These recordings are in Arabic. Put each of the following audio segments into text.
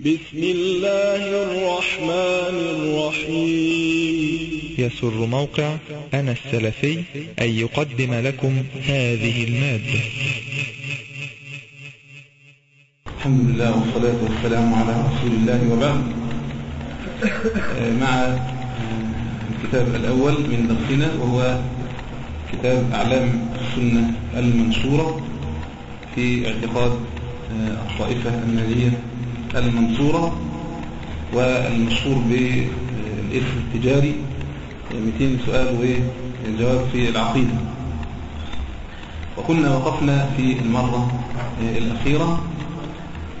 بسم الله الرحمن الرحيم. يسر موقع أنا السلفي أن يقدم لكم هذه المادة. الحمد لله والصلاة والسلام على رسول الله وبعد. مع الكتاب الأول من درسنا وهو كتاب أعلام السنة المنشورة في اعتقاد الطائفة الناجية المنصورة والمشهور بالاسم التجاري. 200 سؤال وجواب في العقيدة. وكنا وقفنا في المرة الأخيرة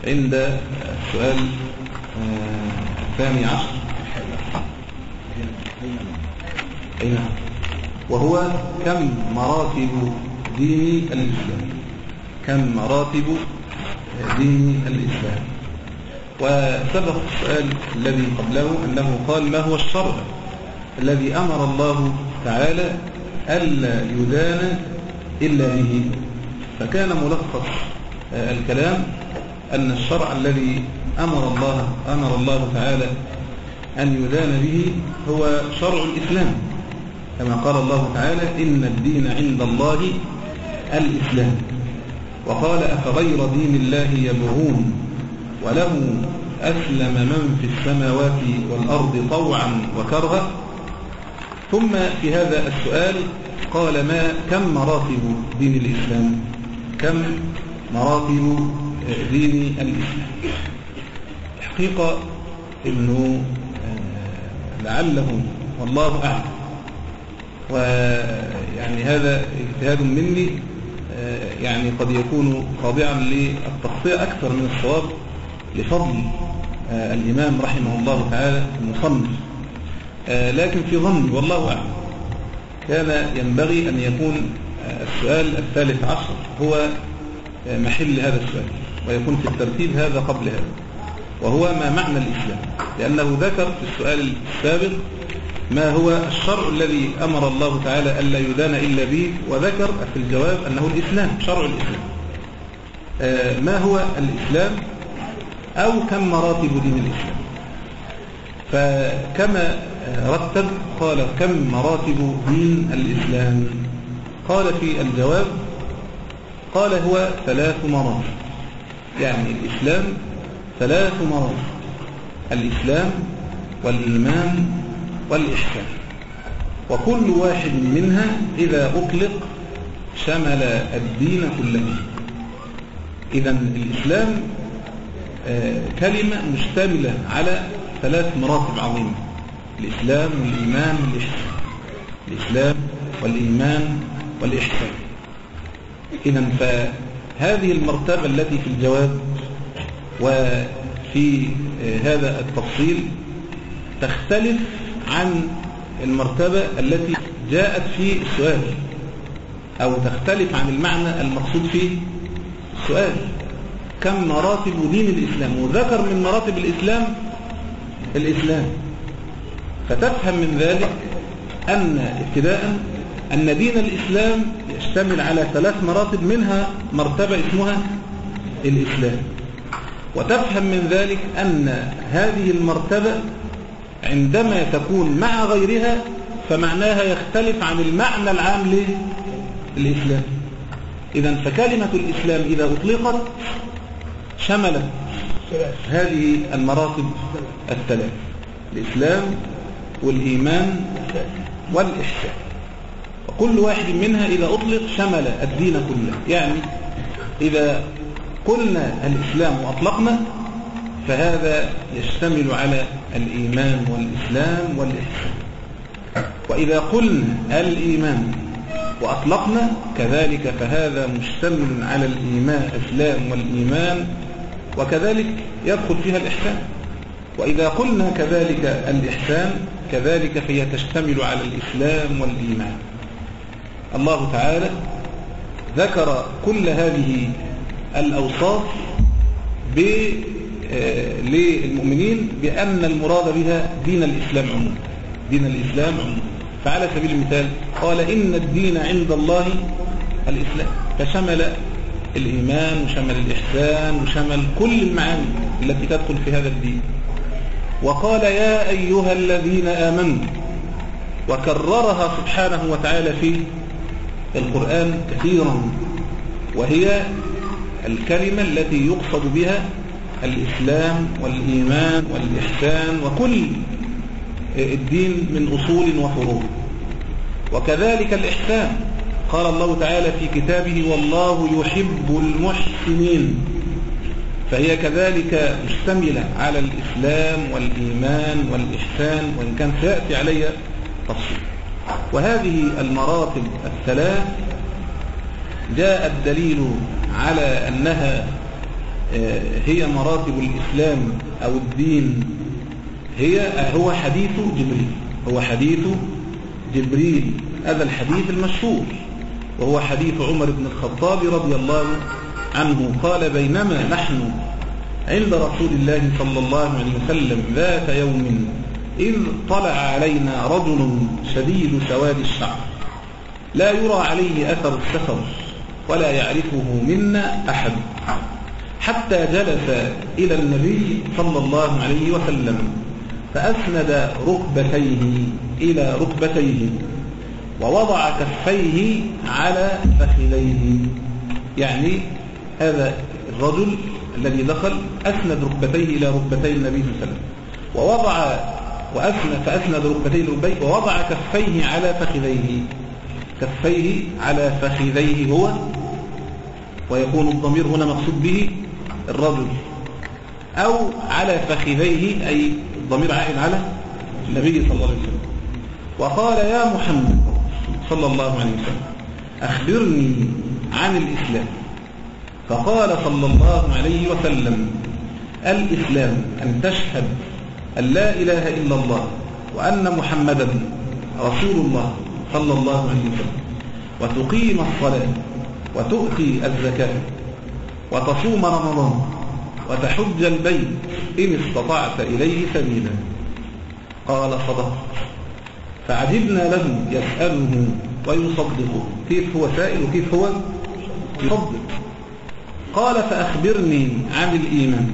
عند السؤال الثاني عشر. أين؟ وهو كم مراتب دين الإسلام؟ كم مراتب دين الإسلام؟ وسبق السؤال الذي قبله أنه قال ما هو الشرع الذي أمر الله تعالى ألا يدان إلا به؟ فكان ملخص الكلام أن الشرع الذي أمر الله أمر الله تعالى أن يدان به هو شرع الإسلام. كما قال الله تعالى إن الدين عند الله الإسلام. وقال أفغير دين الله يبغون؟ وله أسلم من في السماوات والأرض طوعا وكرها. ثم في هذا السؤال قال ما كم مراتب دين الإسلام؟ كم مراتب دين الإسلام؟ الحقيقة أنه لعله والله أعلم. ويعني هذا اجتهاد مني يعني قد يكون خاضعا للتخطية أكثر من الصواب. لفضل الإمام رحمه الله تعالى المصنف. لكن في ظني والله أعلم. كان ينبغي أن يكون السؤال الثالث عشر هو محل هذا السؤال ويكون في الترتيب هذا قبل هذا وهو ما معنى الإسلام. لأنه ذكر في السؤال السابق ما هو الشرع الذي أمر الله تعالى ألا يدان إلا به وذكر في الجواب أنه الإسلام شرع الإسلام. ما هو الإسلام؟ أو كم مراتب دين الإسلام. فكما رتب قال كم مراتب دين الإسلام؟ قال في الجواب قال هو ثلاث مراتب. يعني الإسلام ثلاث مراتب الإسلام والإيمان والإحسان. وكل واحد منها إذا أطلق شمل الدين كله. إذا الإسلام كلمة مشتملة على ثلاث مراتب عظيمة. الإسلام والإيمان والإحسان. الإسلام والإيمان والإحسان. إذا فهذه المرتبة التي في الجواب وفي هذا التفصيل تختلف عن المرتبة التي جاءت في السؤال أو تختلف عن المعنى المقصود في السؤال. كم مراتب دين الإسلام؟ وذكر من مراتب الإسلام الإسلام. فتفهم من ذلك أن ابتداء أن دين الإسلام يشتمل على ثلاث مراتب منها مرتبة اسمها الإسلام. وتفهم من ذلك أن هذه المرتبة عندما تكون مع غيرها فمعناها يختلف عن المعنى العام للإسلام. إذا فكلمة الإسلام إذا أطلقت شملت هذه المراتب الثلاث الإسلام والإيمان والإحسان. وكل واحد منها إذا أطلق شمل الدين كله. يعني إذا قلنا الإسلام وأطلقنا فهذا يشتمل على الإيمان والإسلام والإحسان. وإذا قلنا الإيمان وأطلقنا كذلك فهذا مشتمل على الإيمان الإسلام والإيمان وكذلك يدخل فيها الإحسان. وإذا قلنا كذلك الإحسان كذلك فهي تشتمل على الإسلام والإيمان. الله تعالى ذكر كل هذه الأوصاف للمؤمنين بأن المراد بها دين الإسلام عموما. دين الإسلام عموما. فعلى سبيل المثال قال إن الدين عند الله الإسلام. فشمل الإيمان وشمل الإحسان وشمل كل المعاني التي تدخل في هذا الدين. وقال يا أيها الذين آمنوا وكررها سبحانه وتعالى في القرآن كثيرا وهي الكلمة التي يقصد بها الإسلام والإيمان والإحسان وكل الدين من أصول وفروع. وكذلك الإحسان قال الله تعالى في كتابه والله يحب المحسنين. فهي كذلك مشتملة على الإسلام والإيمان والإحسان وإن كان سيأتي علي تفصيل. وهذه المراتب الثلاث جاء الدليل على أنها هي مراتب الإسلام أو الدين. هي هو حديث جبريل هو حديث جبريل هذا الحديث المشهور. وهو حديث عمر بن الخطاب رضي الله عنه قال بينما نحن عند رسول الله صلى الله عليه وسلم ذات يوم إذ طلع علينا رجل شديد سواد الشعر. لا يرى عليه أثر السفر ولا يعرفه منا أحد. حتى جلس إلى النبي صلى الله عليه وسلم فأسند ركبتيه إلى ركبتيه. ووضع كفيه على فخذيه. يعني هذا الرجل الذي دخل أسند ركبتيه إلى ركبتي النبي صلى الله عليه وسلم. ووضع وأسند فأسند ركبتيه لركبتيه ووضع كفيه على فخذيه. كفيه على فخذيه هو. ويكون الضمير هنا مقصود به الرجل. أو على فخذيه أي الضمير عائد على النبي صلى الله عليه وسلم. وقال يا محمد صلى الله عليه وسلم أخبرني عن الإسلام. فقال صلى الله عليه وسلم الإسلام أن تشهد أن لا إله إلا الله وأن محمدا رسول الله صلى الله عليه وسلم وتقيم الصلاة وتؤتي الزكاة وتصوم رمضان وتحج البيت إن استطعت إليه سبيلا. قال صدقت فعجبنا له يسأله ويصدقه كيف هو سائل وكيف هو يصدق. قال فأخبرني عن الإيمان.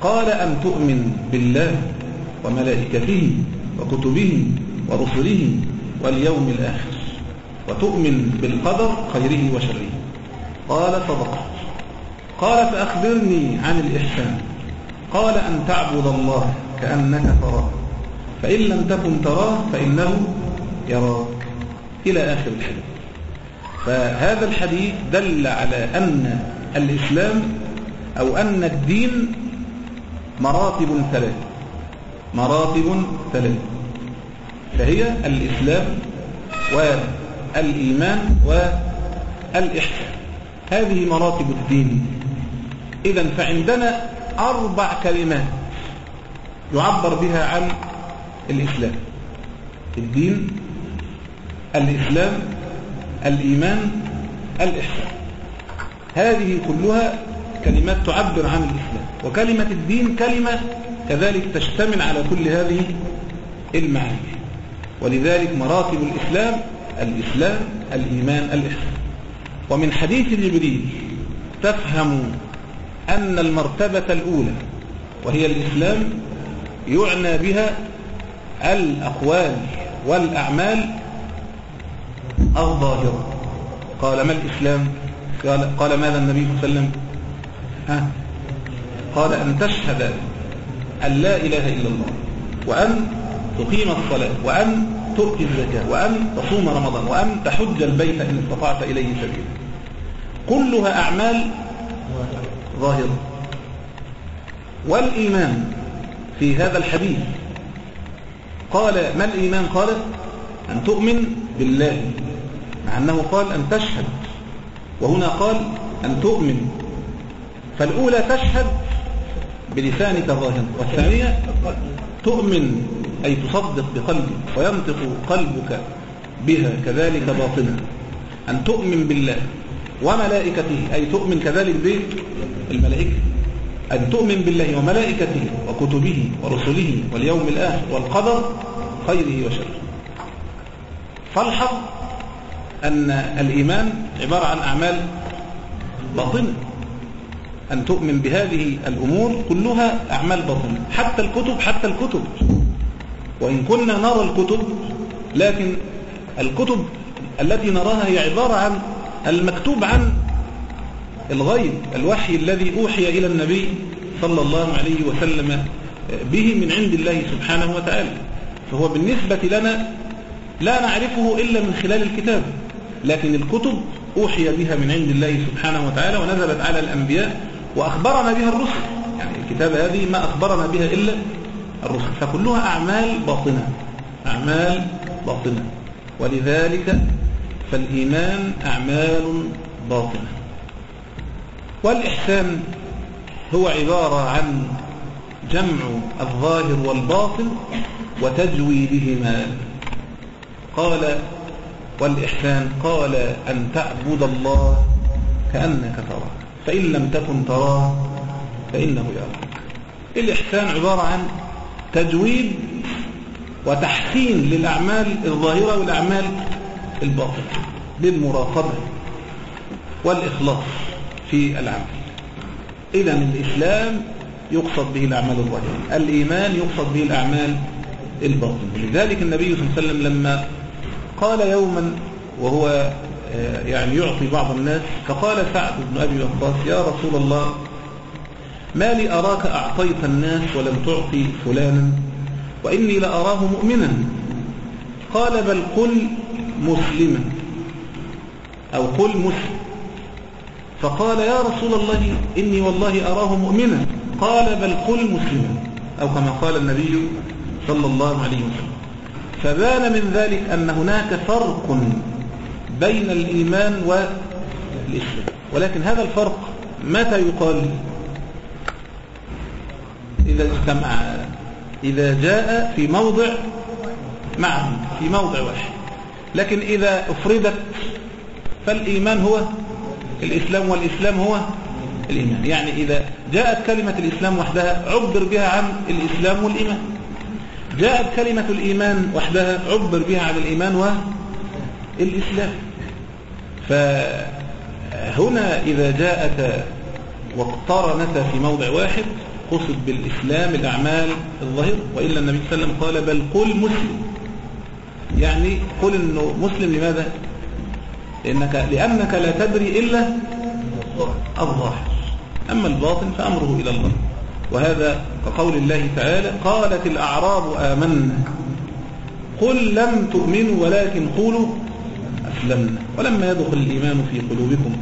قال أن تؤمن بالله وملائكته وكتبه ورسله واليوم الآخر وتؤمن بالقدر خيره وشره؟ قال صدقت. قال فأخبرني عن الإحسان. قال أن تعبد الله كأنك تراه. فإن لم تكن تراه فإنه يراك إلى آخر الحديث. فهذا الحديث دل على أن الإسلام أو أن الدين مراتب ثلاث. مراتب ثلاث. فهي الإسلام والإيمان والإحسان. هذه مراتب الدين. إذا فعندنا أربع كلمات يعبر بها عن الإسلام الدين الإسلام الإيمان الإحسان. هذه كلها كلمات تعبر عن الإسلام وكلمة الدين كلمة كذلك تشتمل على كل هذه المعاني. ولذلك مراتب الإسلام الإسلام الإيمان الإحسان. ومن حديث جبريل تفهم أن المرتبة الأولى وهي الإسلام يعنى بها الأقوال والأعمال الظاهرة. قال ما الإسلام؟ قال, قال ماذا النبي صلى الله عليه وسلم؟ ها؟ قال أن تشهد أن لا إله إلا الله وأن تقيم الصلاة وأن تؤتي الزكاة وأن تصوم رمضان وأن تحج البيت إن استطعت إليه سبيلا. كلها أعمال ظاهرة. والإيمان في هذا الحديث قال ما الإيمان؟ قال أن تؤمن بالله مع أنه قال أن تشهد. وهنا قال أن تؤمن. فالأولى تشهد بلسانك ظاهرا والثانية تؤمن أي تصدق بقلبك وينطق قلبك بها كذلك باطنا. أن تؤمن بالله وملائكته أي تؤمن كذلك بالملائكة. أن تؤمن بالله وملائكته وكتبه ورسله واليوم الآخر والقدر خيره وشره. فالحق أن الإيمان عبارة عن أعمال باطنة. أن تؤمن بهذه الأمور كلها أعمال باطنة. حتى الكتب حتى الكتب. وإن كنا نرى الكتب لكن الكتب التي نراها هي عبارة عن المكتوب عن الغيب الوحي الذي أوحي إلى النبي صلى الله عليه وسلم به من عند الله سبحانه وتعالى. فهو بالنسبة لنا لا نعرفه إلا من خلال الكتاب لكن الكتب أوحي بها من عند الله سبحانه وتعالى ونزلت على الأنبياء وأخبرنا بها الرسل. يعني الكتاب هذه ما أخبرنا بها إلا الرسل. فكلها أعمال باطنة أعمال باطنة. ولذلك فالإيمان أعمال باطنة. والإحسان هو عبارة عن جمع الظاهر والباطن وتجويدهما قال والإحسان قال أن تعبد الله كأنك تراه فإن لم تكن تراه فإنه يراك. الإحسان عبارة عن تجويد وتحسين للأعمال الظاهرة والأعمال الباطنة بالمراقبة والإخلاص. في العمل. إذا الإسلام يقصد به الأعمال الظاهرة الإيمان يقصد به الأعمال الباطنة. لذلك النبي صلى الله عليه وسلم لما قال يوما وهو يعني يعطي بعض الناس فقال سعد بن أبي وقاص يا رسول الله ما لي أراك أعطيت الناس ولم تعطي فلانا وإني لأراه مؤمنا. قال بل قل مسلما. أو قل مسلم فقال يا رسول الله إني والله أراه مؤمنا. قال بل قل مسلما أو كما قال النبي صلى الله عليه وسلم. فبان من ذلك أن هناك فرق بين الإيمان والإسلام. ولكن هذا الفرق متى يقال؟ إذا اجتمع إذا جاء في موضع معه في موضع واحد. لكن إذا أفردت فالإيمان هو الإسلام والإسلام هو الإيمان. يعني إذا جاءت كلمة الإسلام وحدها عبر بها عن الإسلام والإيمان. جاءت كلمة الإيمان وحدها عبر بها عن الإيمان والإسلام. فهنا إذا جاءت واقترنتا في موضع واحد قصد بالإسلام الأعمال الظاهرة وإلا النبي صلى الله عليه وسلم قال بل قل مسلم. يعني قل أنه مسلم لماذا؟ لأنك, لأنك لا تدري إلا الظاهر. أما الباطن فأمره إلى الله. وهذا كقول الله تعالى قالت الأعراب آمنا. قل لم تؤمنوا ولكن قولوا أسلمنا. ولما يدخل الإيمان في قلوبكم.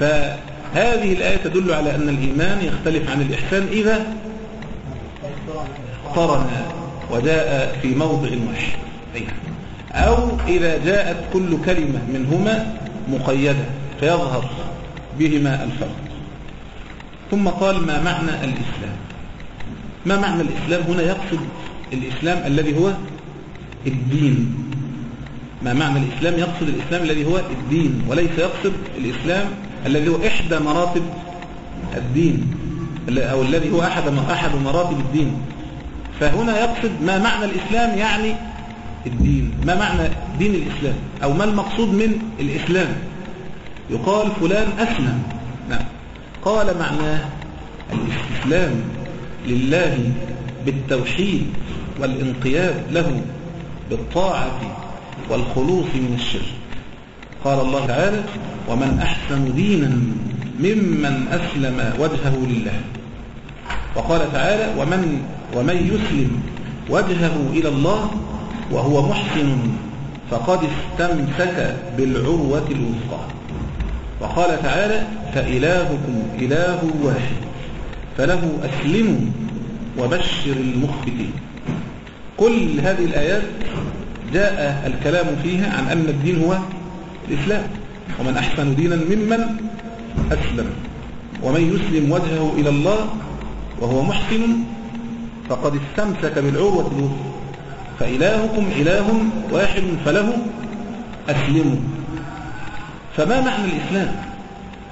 فهذه الآية تدل على أن الإيمان يختلف عن الإحسان إذا قرن وجاء في موضع واحد. أو إذا جاءت كل كلمة منهما مقيدة فيظهر بهما الفرق. ثم قال ما معنى الإسلام؟ ما معنى الإسلام؟ هنا يقصد الإسلام الذي هو الدين. ما معنى الإسلام؟ يقصد الإسلام الذي هو الدين وليس يقصد الإسلام الذي هو إحدى مراتب الدين أو الذي هو أحد أحد مراتب الدين. فهنا يقصد ما معنى الإسلام يعني الدين. ما معنى دين الإسلام؟ أو ما المقصود من الإسلام؟ يقال فلان أسلم. نعم. قال معناه الاستسلام لله بالتوحيد والانقياد له بالطاعة والخلوص من الشرك. قال الله تعالى ومن أحسن دينا ممن أسلم وجهه لله. وقال تعالى ومن ومن يسلم وجهه إلى الله وهو محسن فقد استمسك بالعروة الوثقى. وقال تعالى فإلهكم إله واحد فله أسلموا وبشر المخبتين. كل هذه الآيات جاء الكلام فيها عن أن الدين هو الإسلام. ومن أحسن دينا ممن أسلم. ومن يسلم وجهه إلى الله وهو محسن فقد استمسك بالعروة الوثقى. فإلهكم إله واحد فله أسلموا. فما معنى الإسلام؟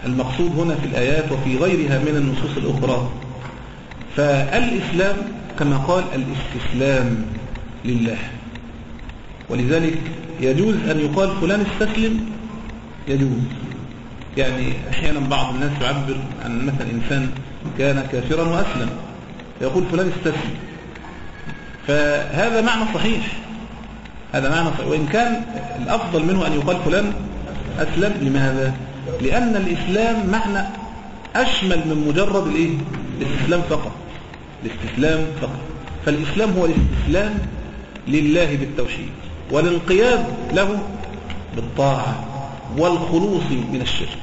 المقصود هنا في الآيات وفي غيرها من النصوص الأخرى. فالإسلام كما قال الاستسلام لله. ولذلك يجوز أن يقال فلان استسلم يجوز. يعني أحيانا بعض الناس يعبر عن مثلا إنسان كان كافرا وأسلم يقول فلان استسلم. فهذا معنى صحيح. هذا معنى صحيح. وإن كان الأفضل منه أن يقال فلان أسلم لماذا؟ لأن الإسلام معنى أشمل من مجرد الإيه؟ الاستسلام فقط. الاستسلام فقط. فالإسلام هو الاستسلام لله بالتوحيد والانقياد له بالطاعة والخلوص من الشرك.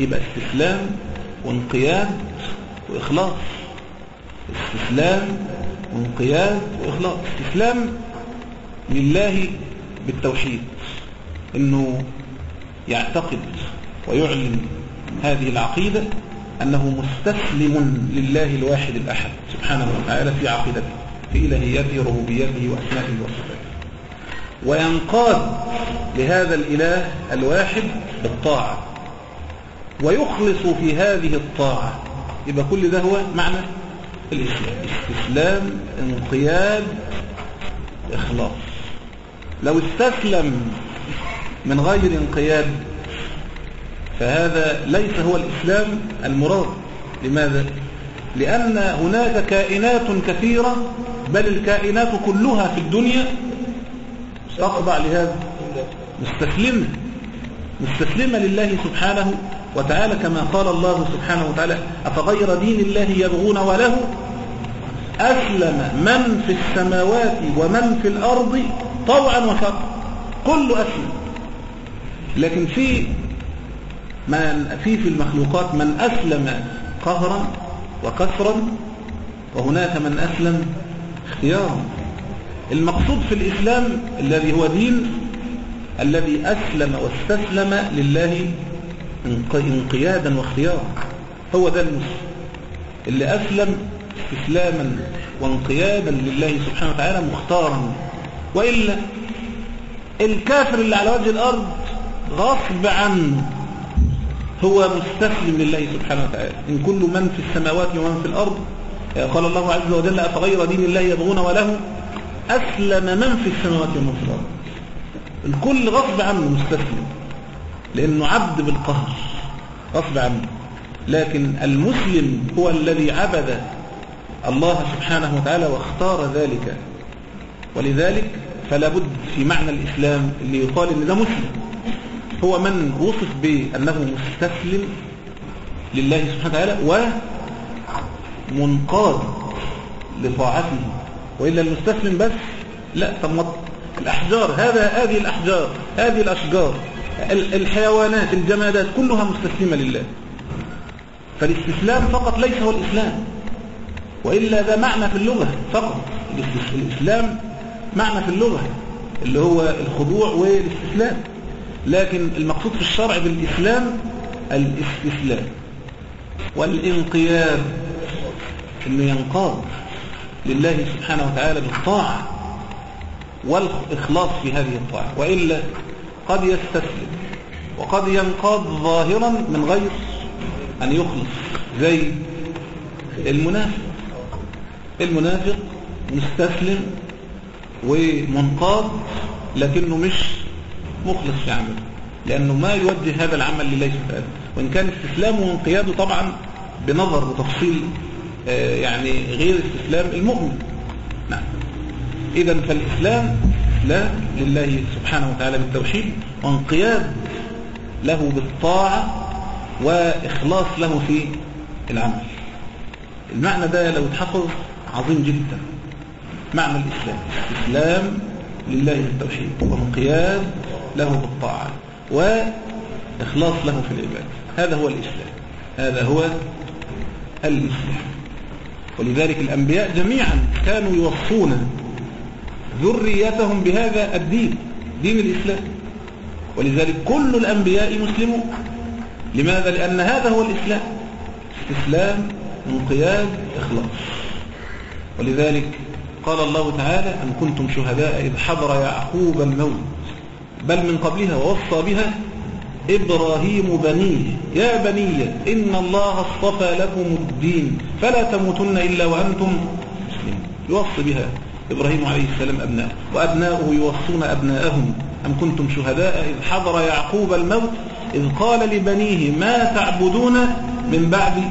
يبقى استسلام وانقياد وإخلاص. استسلام وانقياد وإخلاص. استسلام لله بالتوحيد إنه يعتقد ويعلن هذه العقيدة أنه مستسلم لله الواحد الأحد سبحانه وتعالى في عقيدته في إلهيته وربوبيته وأسمائه وصفاته. وينقاد لهذا الإله الواحد بالطاعة. ويخلص في هذه الطاعة. يبقى كل ده هو معنى الإسلام استسلام انقياد إخلاص. لو استسلم من غير انقياد فهذا ليس هو الإسلام المراد. لماذا؟ لأن هناك كائنات كثيرة بل الكائنات كلها في الدنيا تخضع لهذا. مستسلمة مستسلمة لله سبحانه وتعالى كما قال الله سبحانه وتعالى أفغير دين الله يبغون وله؟ أسلم من في السماوات ومن في الأرض طوعا وكرها كل أسلم. لكن في من في في المخلوقات من أسلم قهرا وكسرا وهناك من أسلم اختيارا. المقصود في الإسلام الذي هو دين الذي أسلم واستسلم لله انقيادا واختيارا. هو ده المسلم اللي أسلم استسلاما وانقيادا لله سبحانه وتعالى مختارا. وإلا الكافر اللي على وجه الأرض غصب عنه هو مستسلم لله سبحانه وتعالى. إن كل من في السماوات ومن في الأرض قال الله عز وجل أفغير دين الله يبغون وله؟ أسلم من في السماوات ومن في الأرض. الكل غصب عنه مستسلم لأنه عبد بالقهر غصب عنه. لكن المسلم هو الذي عبد الله سبحانه وتعالى واختار ذلك. ولذلك فلا بد في معنى الإسلام اللي يقال إن ده مسلم. هو من وصف بأنه مستسلم لله سبحانه وتعالى ومنقاد لطاعته. وإلا المستسلم بس لا طب الأحجار هذا هذه الأحجار هذه الأشجار الحيوانات الجمادات كلها مستسلمة لله. فالاستسلام فقط ليس هو الإسلام. وإلا ده معنى في اللغة فقط. الإسلام معنى في اللغة اللي هو الخضوع والاستسلام. لكن المقصود في الشرع بالإسلام الاستسلام والانقياد إنه ينقاد لله سبحانه وتعالى بالطاعة والإخلاص في هذه الطاعة. وإلا قد يستسلم وقد ينقاد ظاهرا من غير أن يخلص زي المنافق. المنافق مستسلم ومنقاد لكنه مش مخلص في عمله لأنه ما يوجه هذا العمل لله سبحانه وإن كان استسلامه وانقياده طبعا بنظر وتفصيل يعني غير استسلام المؤمن. نعم. إذا فالإسلام لا لله سبحانه وتعالى بالتوحيد وانقياد له بالطاعة وإخلاص له في العمل. المعنى ده لو اتحفظ عظيم جدا. معنى الإسلام. استسلام لله بالتوحيد وانقياد له بالطاعة وإخلاص له في العبادة هذا هو الإسلام. هذا هو الإسلام. ولذلك الأنبياء جميعا كانوا يوصون ذريتهم بهذا الدين دين الإسلام. ولذلك كل الأنبياء مسلمون. لماذا؟ لأن هذا هو الإسلام. استسلام انقياد إخلاص. ولذلك قال الله تعالى أم كنتم شهداء إذ حضر يعقوب الموت؟ بل من قبلها ووصى بها إبراهيم بنيه يا بني إن الله اصطفى لكم الدين فلا تموتن إلا وأنتم مسلمون. يوصي بها إبراهيم عليه السلام أبناءه وأبناؤه يوصون أبناءهم أم كنتم شهداء إذ حضر يعقوب الموت؟ إذ قال لبنيه ما تعبدون من بعدي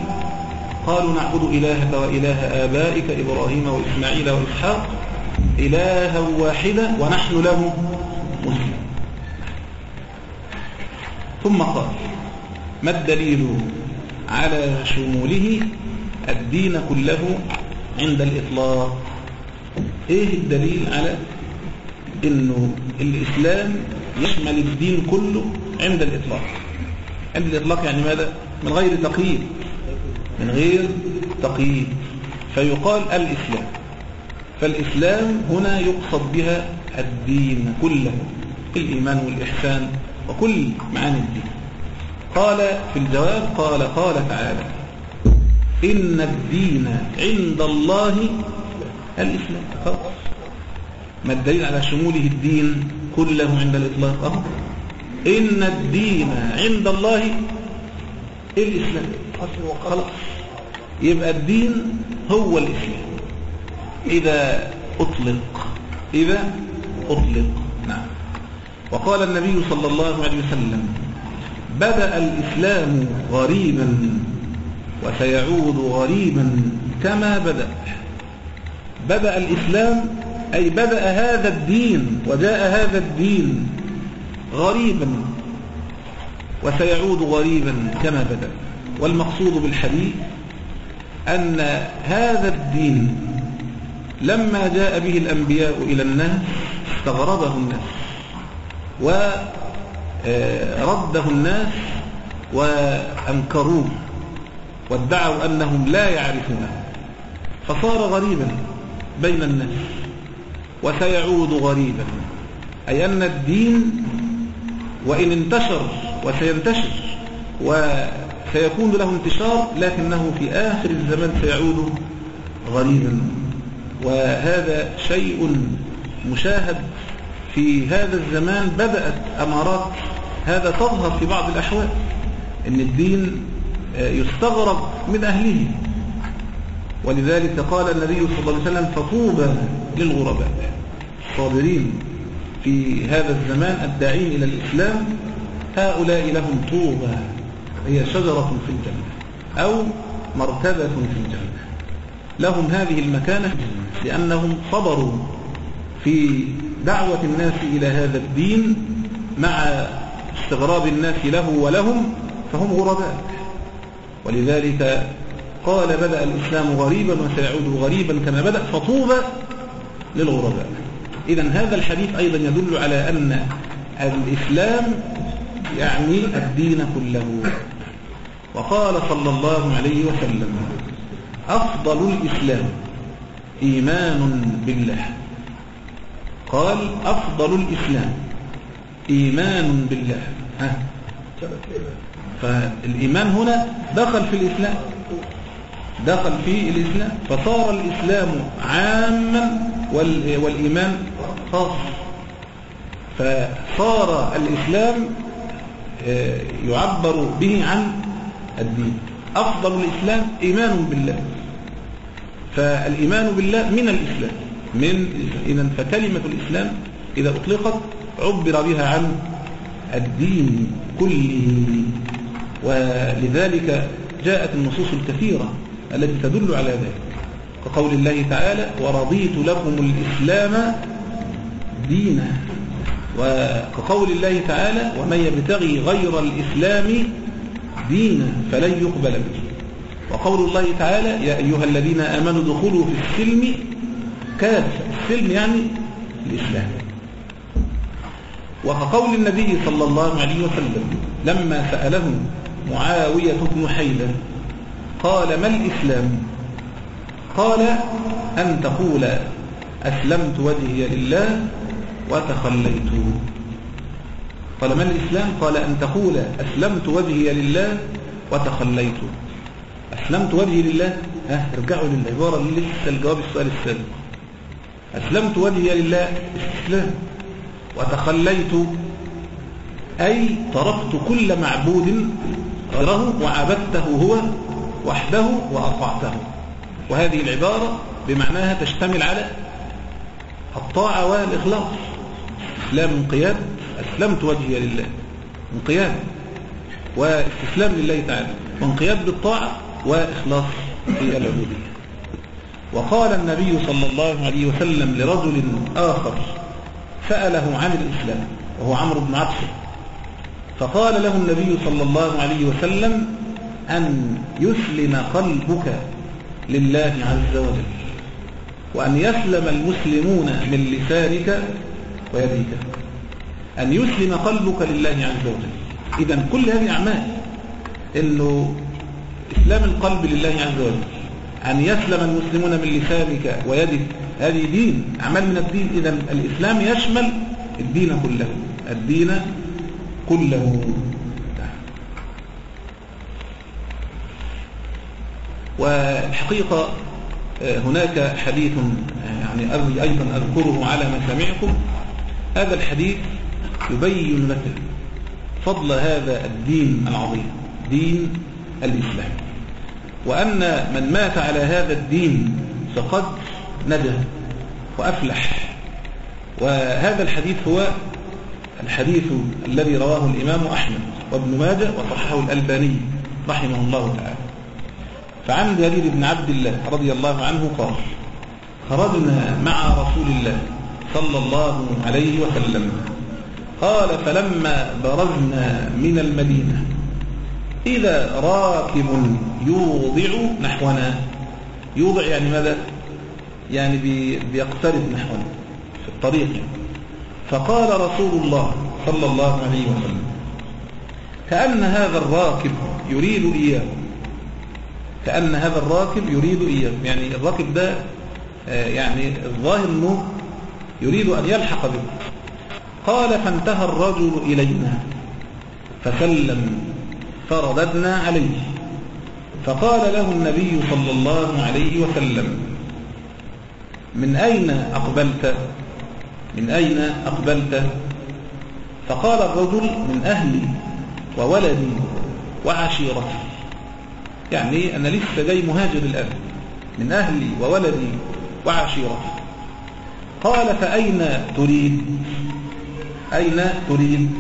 قالوا نعبد إلهك وإله آبائك إبراهيم وإسماعيل وإسحاق إلها واحدا ونحن له مسلم ثم قال ما الدليل على شموله؟ الدين كله عند الإطلاق. إيه الدليل على؟ إنه الإسلام يشمل الدين كله عند الإطلاق. عند الإطلاق يعني ماذا؟ من غير تقييد. من غير تقييد فيقال الإسلام. فالإسلام هنا يقصد بها الدين كله الإيمان والإحسان وكل معاني الدين. قال في الجواب قال قال تعالى إن الدين عند الله الإسلام. خلاص. ما الدليل على شموله الدين كله عند الإطلاق؟ أهو. إن الدين عند الله الإسلام. خلاص يبقى الدين هو الإسلام إذا أطلق إذا أطلق. نعم. وقال النبي صلى الله عليه وسلم بدأ الإسلام غريبا وسيعود غريبا كما بدأ. بدأ الإسلام أي بدأ هذا الدين وجاء هذا الدين غريبا وسيعود غريبا كما بدأ. والمقصود بالحديث أن هذا الدين لما جاء به الأنبياء إلى الناس استغربه الناس ورده الناس وأنكروه وادعوا أنهم لا يعرفونه فصار غريبا بين الناس وسيعود غريبا أي أن الدين وإن انتشر وسينتشر وسيكون له انتشار لكنه في آخر الزمان سيعود غريبا وهذا شيء مشاهد في هذا الزمان بدأت أمارات هذا تظهر في بعض الأحوال أن الدين يستغرب من أهله. ولذلك قال النبي صلى الله عليه وسلم فطوبى للغرباء. الصابرين في هذا الزمان الداعين إلى الإسلام هؤلاء لهم طوبى. هي شجرة في الجنة أو مرتبة في الجنة. لهم هذه المكانة لأنهم صبروا في دعوة الناس إلى هذا الدين مع استغراب الناس له ولهم فهم غرباء. ولذلك قال بدأ الإسلام غريبا وسيعود غريبا كما بدأ فطوبى للغرباء. إذا هذا الحديث أيضا يدل على أن الإسلام يعني الدين كله. وقال صلى الله عليه وسلم أفضل الإسلام إيمان بالله. قال أفضل الإسلام إيمان بالله. ها؟ فالإيمان هنا دخل في الإسلام دخل في الإسلام فصار الإسلام عاما والإيمان خاص. فصار الإسلام يعبر به عن الدين. أفضل الإسلام إيمان بالله. فالإيمان بالله من الإسلام. من إذا فكلمة الإسلام إذا أطلقت عبر بها عن الدين كله. ولذلك جاءت النصوص الكثيرة التي تدل على ذلك. كقول الله تعالى ورضيت لكم الإسلام دينا. وكقول الله تعالى ومن يبتغي غير الإسلام دينا فلن يقبل منه. وقول الله تعالى يا أيها الذين آمنوا ادخلوا في السلم كافة السلم يعني الإسلام. وكقول النبي صلى الله عليه وسلم لما سأله معاوية بن حيدة قال ما الإسلام؟ قال أن تقول أسلمت وجهي لله وتخليت. قال ما الإسلام؟ قال أن تقول أسلمت وجهي لله وتخليت. أسلمت وجهي لله؟ ها ارجعوا للعبارة اللي لسه الجواب السؤال السابق. أسلمت وجهي لله؟ استسلام وتخليت. أي تركت كل معبود غيره وعبدته هو وحده وأطعته. وهذه العبارة بمعناها تشتمل على الطاعة والإخلاص. إسلام انقياد أسلمت وجهي لله انقياد واستسلام لله تعالى وانقياد بالطاعة وإخلاص في العبودية. وقال النبي صلى الله عليه وسلم لرجل آخر سأله عن الإسلام وهو عمرو بن عبسة فقال له النبي صلى الله عليه وسلم أن يسلم قلبك لله عز وجل وأن يسلم المسلمون من لسانك ويديك أن يسلم قلبك لله عز وجل. إذا كل هذه أعمال إنه إسلام القلب لله عز وجل. أن يسلم المسلمون من لسانك ويدك هذه دين أعمال من الدين. إذا الإسلام يشمل الدين كله. الدين كله. والحقيقة هناك حديث يعني أيضا أذكره على مسامعكم هذا الحديث يبين لك فضل هذا الدين العظيم دين الإسلام. وأن من مات على هذا الدين فقد نجا وأفلح. وهذا الحديث هو الحديث الذي رواه الإمام أحمد وابن ماجه وصححه الألباني رحمه الله تعالى. فعن جرير بن عبد الله رضي الله عنه قال خرجنا مع رسول الله صلى الله عليه وسلم. قال فلما برزنا من المدينة إذا راكب يوضع نحونا. يوضع يعني ماذا؟ يعني بيقترب نحونا في الطريق. فقال رسول الله صلى الله عليه وسلم كأن هذا الراكب يريد إياه. كأن هذا الراكب يريد إياه. يعني الراكب ده يعني الظاهر أنه يريد أن يلحق به قال فانتهى الرجل إلينا فسلم فرددنا عليه فقال له النبي صلى الله عليه وسلم من أين أقبلت؟ من أين أقبلت؟ فقال الرجل من أهلي وولدي وعشيرتي. يعني أنا لسه جاي مهاجر الآن من أهلي وولدي وعشيرتي. قال فأين تريد؟ أين تريد؟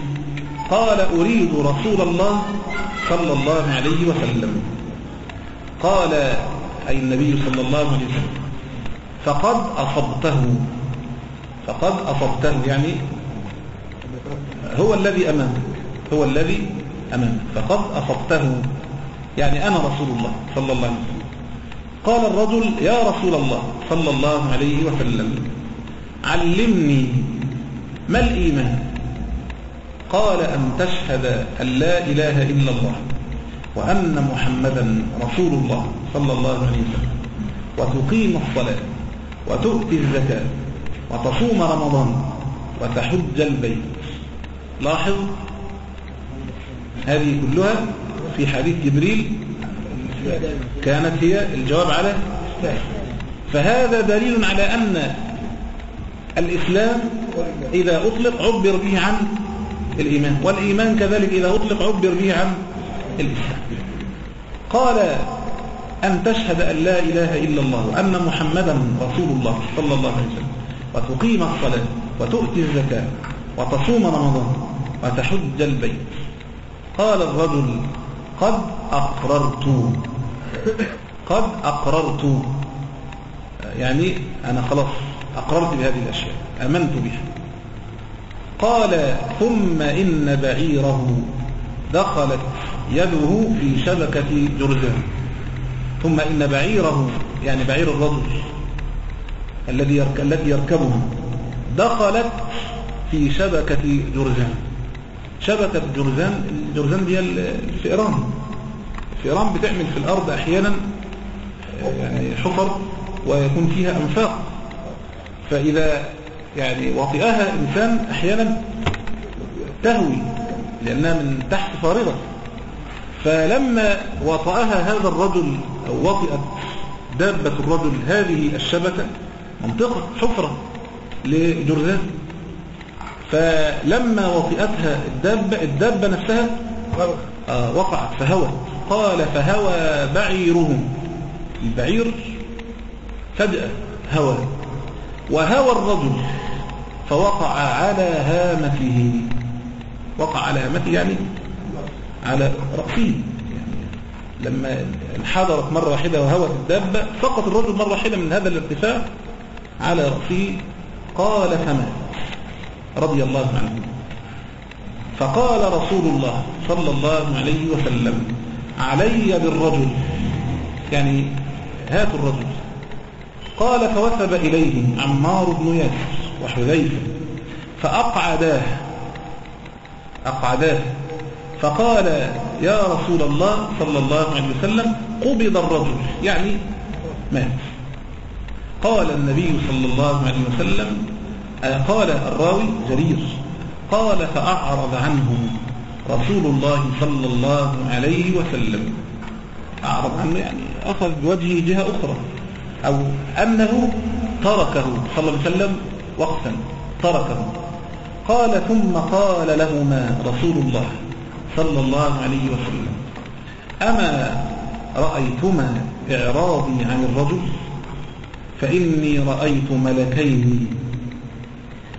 قال أريد رسول الله صلى الله عليه وسلم. قال أي النبي صلى الله عليه وسلم فقد أصبته. فقد أصبته يعني هو الذي أمامك هو الذي أمامك. فقد أصبته يعني أنا رسول الله صلى الله عليه وسلم. قال الرجل يا رسول الله صلى الله عليه وسلم علمني ما الإيمان؟ قال أن تشهد أن لا إله إلا الله وأن محمدا رسول الله صلى الله عليه وسلم وتقيم الصلاة وتؤتي الزكاة وتصوم رمضان وتحج البيت. لاحظ؟ هذه كلها في حديث جبريل كانت هي الجواب على فهذا دليل على أن الإسلام إذا أطلق عبر به عن الإيمان والإيمان كذلك إذا أطلق عبر به عن الإسلام. قال أن تشهد أن لا إله إلا الله وأن محمدا رسول الله صلى الله عليه وسلم وتقيم الصلاة وتؤتي الزكاة وتصوم رمضان وتحج البيت. قال الرجل قد أقررت قد أقررت. يعني أنا خلاص أقررت بهذه الأشياء أمنت بها. قال ثم إن بعيره دخلت يده في شبكة جرذان ثم إن بعيره يعني بعير الرجل الذي الذي يركبه دخلت في شبكة جرذان شبكة جرذان الجرذان دي الفئران الفئران بتعمل في الأرض أحيانا يعني حفر ويكون فيها أنفاق. فإذا يعني وطئها إنسان أحيانا تهوي لأنها من تحت فارغة فلما وطأها هذا الرجل أو وطئت دابة الرجل هذه الشبكة منطقة حفرة لجرذان. فلما وطئتها الدابة الدابة نفسها آه وقعت فهوت. قال فهوى بعيره البعير فجأة هوى. وهوى الرجل فوقع على هامته. وقع على هامته يعني على رأسه. لما انحدرت مرة واحدة وهوت الدابة سقط الرجل مرة واحدة من هذا الارتفاع على رأسه قال فمات رضي الله عنه. فقال رسول الله صلى الله عليه وسلم علي بالرجل. يعني هاتوا الرجل. قال فوثب إليه عمار بن ياسر وحذيفة فأقعداه أقعداه فقال يا رسول الله صلى الله عليه وسلم قبض الرجل يعني مات. قال النبي صلى الله عليه وسلم قال الراوي جرير قال فأعرض عنه رسول الله صلى الله عليه وسلم. أعرض عنه يعني أخذ بوجهه جهة أخرى. أو أنه تركه صلى الله عليه وسلم وقتا تركه. قال ثم قال لهما رسول الله صلى الله عليه وسلم؟ أما رأيتما إعراضي عن الرجل؟ فإني رأيت ملكين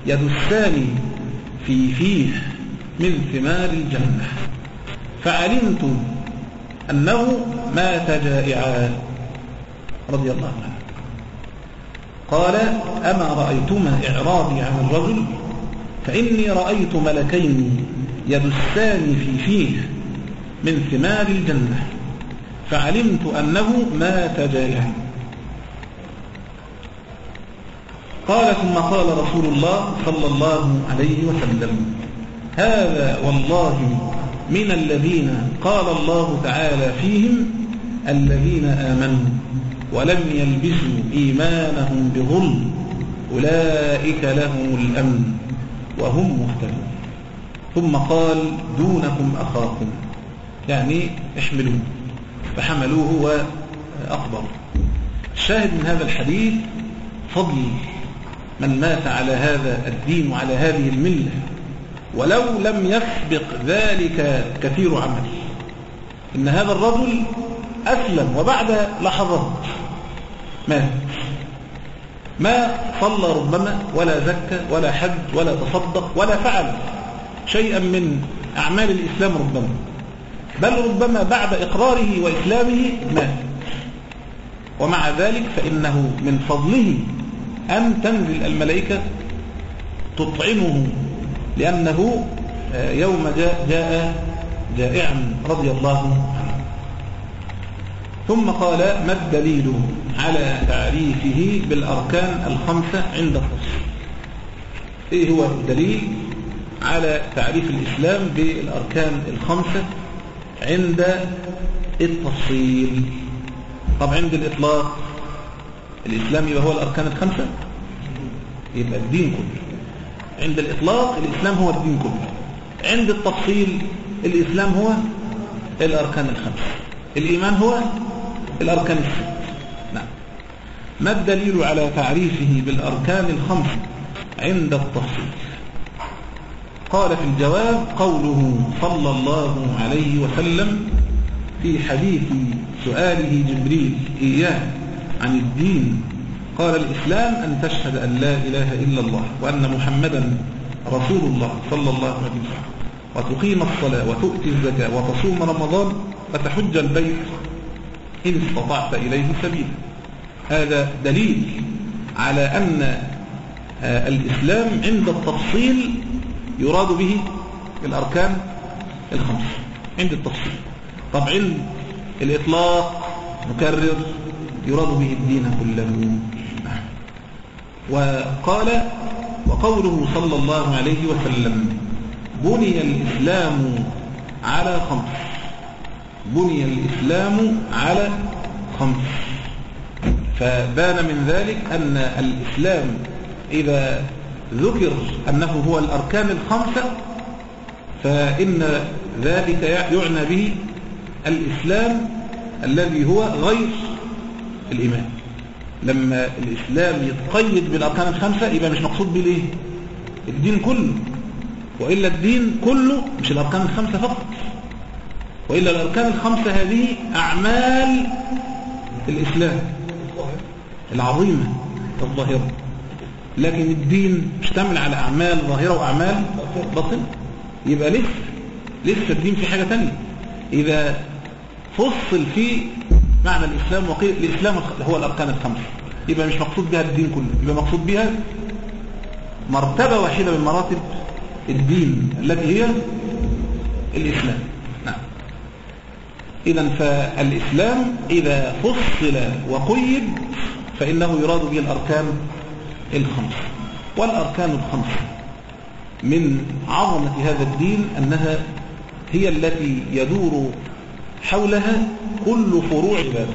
يدسان في فيه من ثمار الجنة فعلمت أنه مات جائعا. رضي الله عنه. قال أما رأيتما إعراضي عن الرجل فإني رأيت ملكين يدسان في فيه من ثمار الجنة فعلمت أنه مات جائعا قال ثم قال رسول الله صلى الله عليه وسلم هذا والله من الذين قال الله تعالى فيهم الذين آمنوا. ولم يلبسوا إيمانهم بظلم أولئك لهم الأمن وهم مهتدون. ثم قال دونكم أخاكم. يعني احملوه فحملوه وأخبروا الشاهد من هذا الحديث فضل من مات على هذا الدين وعلى هذه الملة ولو لم يسبق ذلك كثير عمل إن هذا الرجل أسلم وبعد لحظات مات ما صلى ربما ولا زكى ولا حج ولا تصدق ولا فعل شيئا من أعمال الإسلام ربما. بل ربما بعد إقراره وإسلامه مات ومع ذلك فإنه من فضله أن تنزل الملائكة تطعمه لأنه يوم جاء, جاء جائعا رضي الله عنه. ثم قال ما الدليل على تعريفه بالأركان الخمسة عند الفصل؟ إيه هو الدليل على تعريف الإسلام بالأركان الخمسة عند التفصيل؟ طب عند الإطلاق الإسلام يبقى هو الأركان الخمسة؟ يبقى الدين كله. عند الإطلاق الإسلام هو الدين كله. عند التفصيل الإسلام هو الأركان الخمسة. الإيمان هو الأركان الست نعم. ما الدليل على تعريفه بالأركان الخمسة عند التفصيل؟ قال في الجواب قوله صلى الله عليه وسلم في حديث سؤاله جبريل إياه عن الدين قال الإسلام أن تشهد أن لا إله إلا الله وأن محمدا رسول الله صلى الله عليه وسلم. وتقيم الصلاة وتؤتي الزكاة وتصوم رمضان وتحج البيت إن استطعت إليه سبيلا. هذا دليل على أن الإسلام عند التفصيل يراد به الأركان الخمس. عند التفصيل. طب عند الإطلاق نكرر يراد به الدين كله. وقال وقوله صلى الله عليه وسلم بني الإسلام على خمس. بني الإسلام على خمس. فبان من ذلك أن الإسلام إذا ذكر أنه هو الأركان الخمسة فإن ذلك يعنى به الإسلام الذي هو غير الإيمان. لما الإسلام يتقيد بالأركان الخمسة يبقى مش مقصود به الدين كله. وإلا الدين كله مش الأركان الخمسة فقط. وإلا الأركان الخمسة هذه أعمال الإسلام العظيمة الظاهرة. لكن الدين مشتمل على أعمال ظاهرة وأعمال باطنة. يبقى لسه لسه الدين في حاجة تانية. إذا فصل في معنى الإسلام وقيل الإسلام هو الأركان الخمسة. يبقى مش مقصود بها الدين كله. يبقى مقصود بها مرتبة واحدة من مراتب الدين التي هي الإسلام. إذا فالإسلام إذا فصل وقيد فإنه يراد به الأركان الخمسة والأركان الخمسة من عظمة هذا الدين أنها هي التي يدور حولها كل فروع العبادة.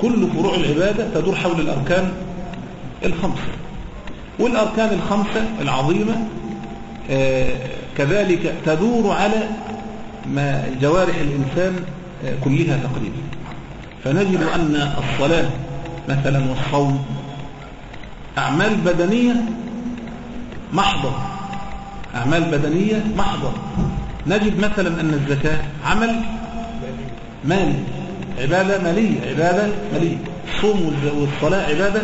كل فروع العبادة تدور حول الأركان الخمسة والأركان الخمسة العظيمة آه كذلك تدور على ما جوارح الإنسان كلها تقريبا. فنجد أن الصلاة مثلا والصوم أعمال بدنية محضة. أعمال بدنية محضة. نجد مثلا أن الزكاة عمل مالي عبادة مالية عبادة مالية. الصوم والصلاة عبادة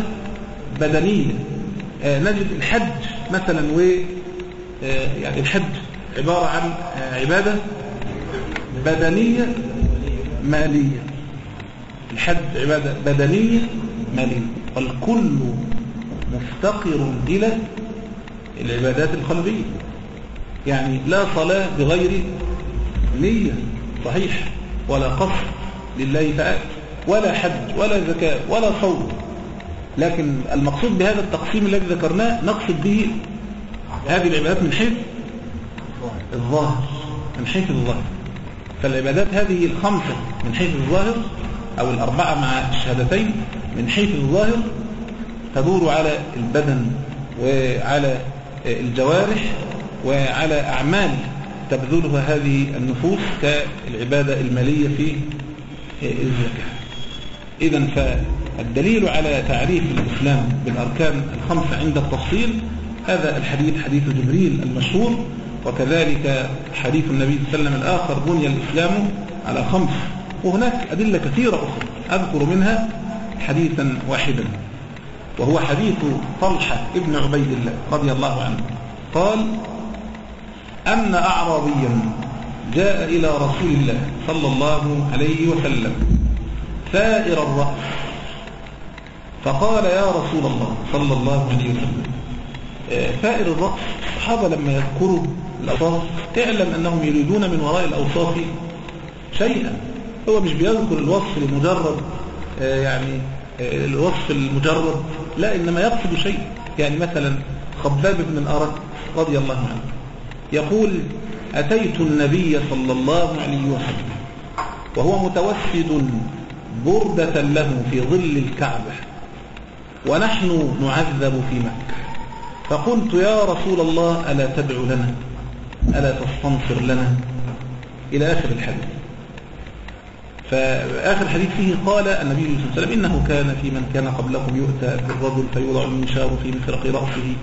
بدنية. آه نجد الحج مثلا و آه يعني الحج عبارة عن آه عبادة بدنية مالية. الحج عبادة بدنية مالية. والكل مفتقر إلى العبادات القلبية. يعني لا صلاة بغير نية صحيح ولا قصد لله تعالى ولا حج ولا زكاة ولا صوم. لكن المقصود بهذا التقسيم الذي ذكرناه نقصد به هذه العبادات من حيث الظاهر. من حيث الظاهر. فالعبادات هذه الخمسة من حيث الظاهر أو الأربعة مع الشهادتين من حيث الظاهر تدور على البدن وعلى الجوارح وعلى أعمال تبذلها هذه النفوس كالعبادة المالية في الزكاة. إذا فالدليل على تعريف الإسلام بالأركان الخمسة عند التفصيل هذا الحديث حديث جبريل المشهور وكذلك حديث النبي صلى الله عليه وسلم الآخر بني الإسلام على خمس. وهناك أدلة كثيرة أخرى أذكر منها حديثا واحدا وهو حديث طلحة ابن عبيد الله رضي الله عنه. قال أن أعرابيا جاء إلى رسول الله صلى الله عليه وسلم ثائر الرأس فقال يا رسول الله صلى الله عليه وسلم ثائر الرأس الصحابة لما يذكروا الأوصاف اعلم أنهم يريدون من وراء الأوصاف شيئا. هو مش بيذكر الوصف لمجرد يعني الوصف المجرد لا إنما يقصد شيء. يعني مثلا خباب بن الأرد رضي الله عنه يقول أتيت النبي صلى الله عليه وسلم وهو متوسد بردة له في ظل الكعبة ونحن نعذب في مكة. فقلت يا رسول الله ألا تدعو لنا؟ ألا تستنصر لنا؟ إلى آخر الحديث. فآخر حديث فيه قال النبي صلى الله عليه وسلم إنه كان في من كان قبلكم يؤتى بالرجل فيوضع المنشار في مفرق رأسه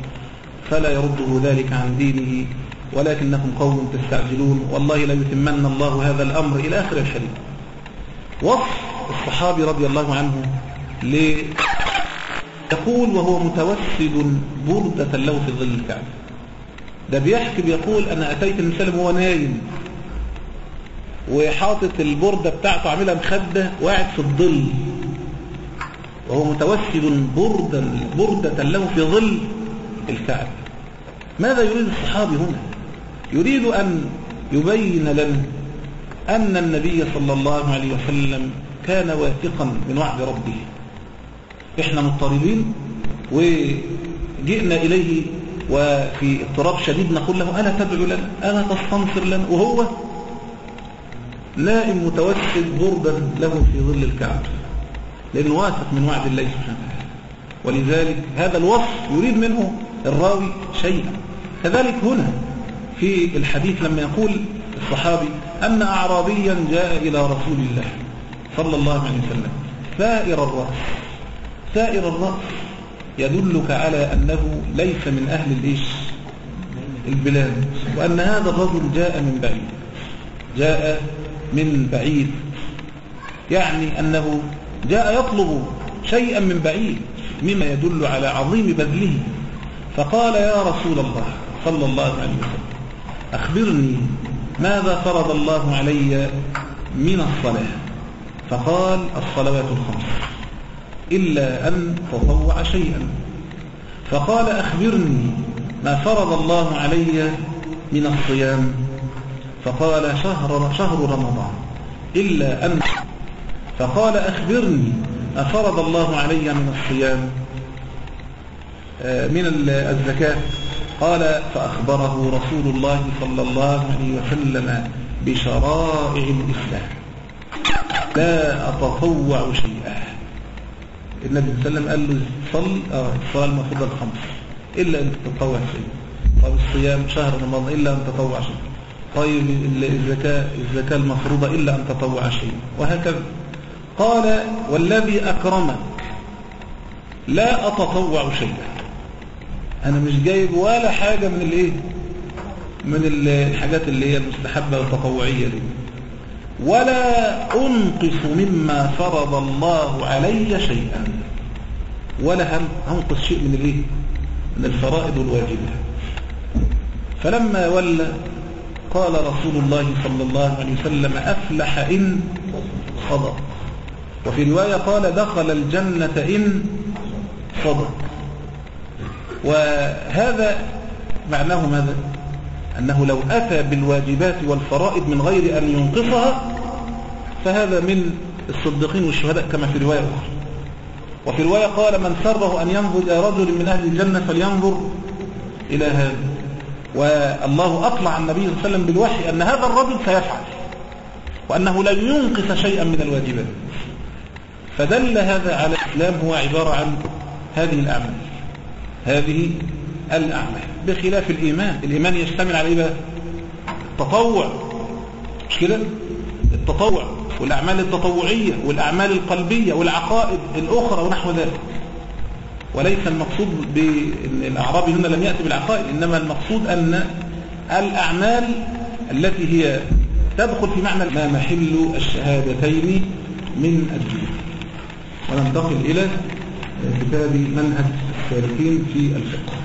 فلا يرده ذلك عن دينه ولكنكم قوم تستعجلون. والله لا يتمن الله هذا الأمر إلى آخر الحديث. وصف الصحابي رضي الله عنه يقول وهو متوسد بردة له في ظل الكعبة. ده بيحكي بيقول أنا أتيت النبي وهو نايم وحاطط البردة بتاعته عاملها مخدة وقاعد في الظل. وهو متوسد بردة, بردة له في ظل الكعبة. ماذا يريد الصحابي هنا؟ يريد أن يبين لنا أن النبي صلى الله عليه وسلم كان واثقا من وعد ربه. إحنا مضطربين وجئنا إليه وفي اضطراب شديد نقول له ألا تدعو لنا؟ ألا تستنصر لنا؟ وهو نائم متوسد بردا له في ظل الكعبة لأنه واثق من وعد الله سبحانه وتعالى. ولذلك هذا الوصف يريد منه الراوي شيئا. كذلك هنا في الحديث لما يقول الصحابي أن أعرابيا جاء إلى رسول الله صلى الله عليه وسلم ثائر الرأس. ثائر الرأس يدلك على أنه ليس من أهل الإيش؟ البلاد. وأن هذا الرجل جاء من بعيد. جاء من بعيد. يعني أنه جاء يطلب شيئا من بعيد مما يدل على عظيم بذله. فقال يا رسول الله صلى الله عليه وسلم أخبرني ماذا فرض الله علي من الصلاة؟ فقال الصلوات الخمس. إلا أن تطوع شيئا. فقال أخبرني ما فرض الله علي من الصيام. فقال شهر, شهر رمضان. إلا أن فقال أخبرني ما فرض الله علي من الصيام. من الزكاة. قال فأخبره رسول الله صلى الله عليه وسلم بشرائع الإسلام. لا أتطوع النبي صلى الله عليه وسلم قال له صل آه الصلاة المفروضة الخمس إلا أن تتطوع شيء. طيب الصيام شهر رمضان إلا أن تطوع شيء. طيب الزكاة الزكاة المفروضة إلا أن تطوع شيء. وهكذا. قال والذي أكرمك لا أتطوع شيئا. أنا مش جايب ولا حاجة من الإيه؟ من الحاجات اللي هي المستحبة والتطوعية دي. ولا أنقص مما فرض الله علي شيئا. ولا أنقص شيء من الإيه؟ من الفرائض والواجبات فلما ولى قال رسول الله صلى الله عليه وسلم أفلح إن صدق. وفي رواية قال دخل الجنة إن صدق. وهذا معناه ماذا؟ أنه لو أتى بالواجبات والفرائض من غير أن ينقصها فهذا من الصديقين والشهداء كما في رواية أخرى. وفي رواية قال من سره أن ينظر إلى رجل من أهل الجنة فلينظر إلى هذا. والله أطلع النبي صلى الله عليه وسلم بالوحي أن هذا الرجل سيفعل وأنه لن ينقص شيئا من الواجبات. فدل هذا على الإسلام هو عبارة عن هذه الأعمال. هذه الأعمال بخلاف الإيمان. الإيمان يشتمل على إيه بقى؟ التطوع. مش كده؟ التطوع والأعمال التطوعية والأعمال القلبية والعقائد الأخرى ونحو ذلك. وليس المقصود بأن الأعرابي هنا لم يأتي بالعقائد إنما المقصود أن الأعمال التي هي تدخل في معنى ما محل الشهادتين من الدين. وننتقل إلى كتاب منهج السالكين في الفقه.